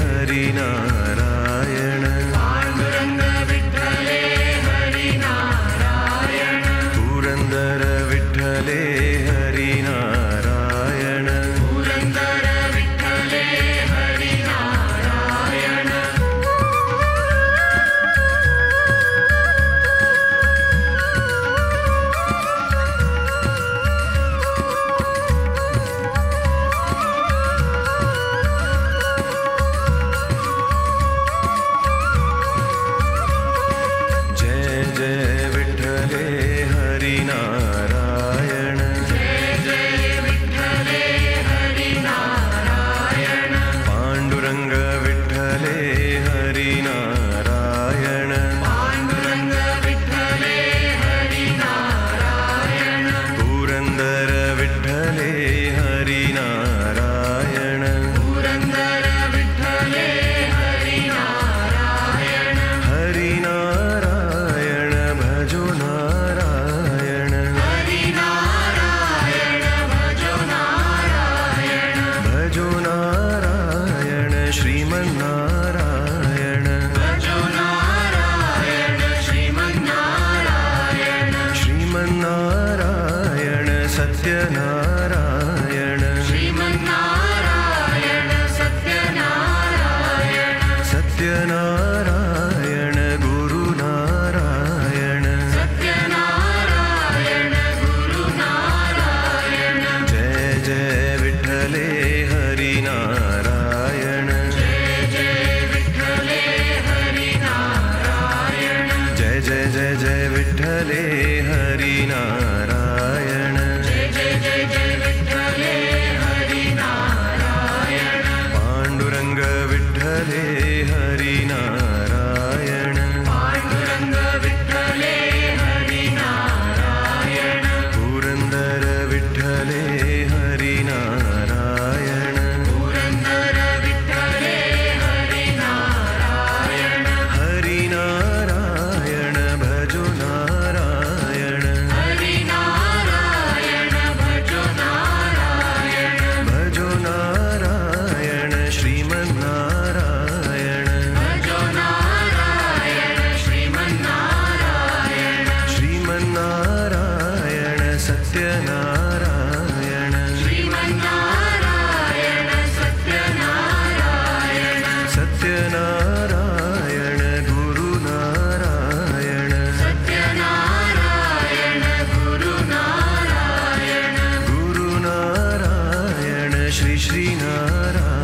Harinarayan Sriman Narayana. श्रीमनाय Shreem Narayana सत्यनाय श्रीनारा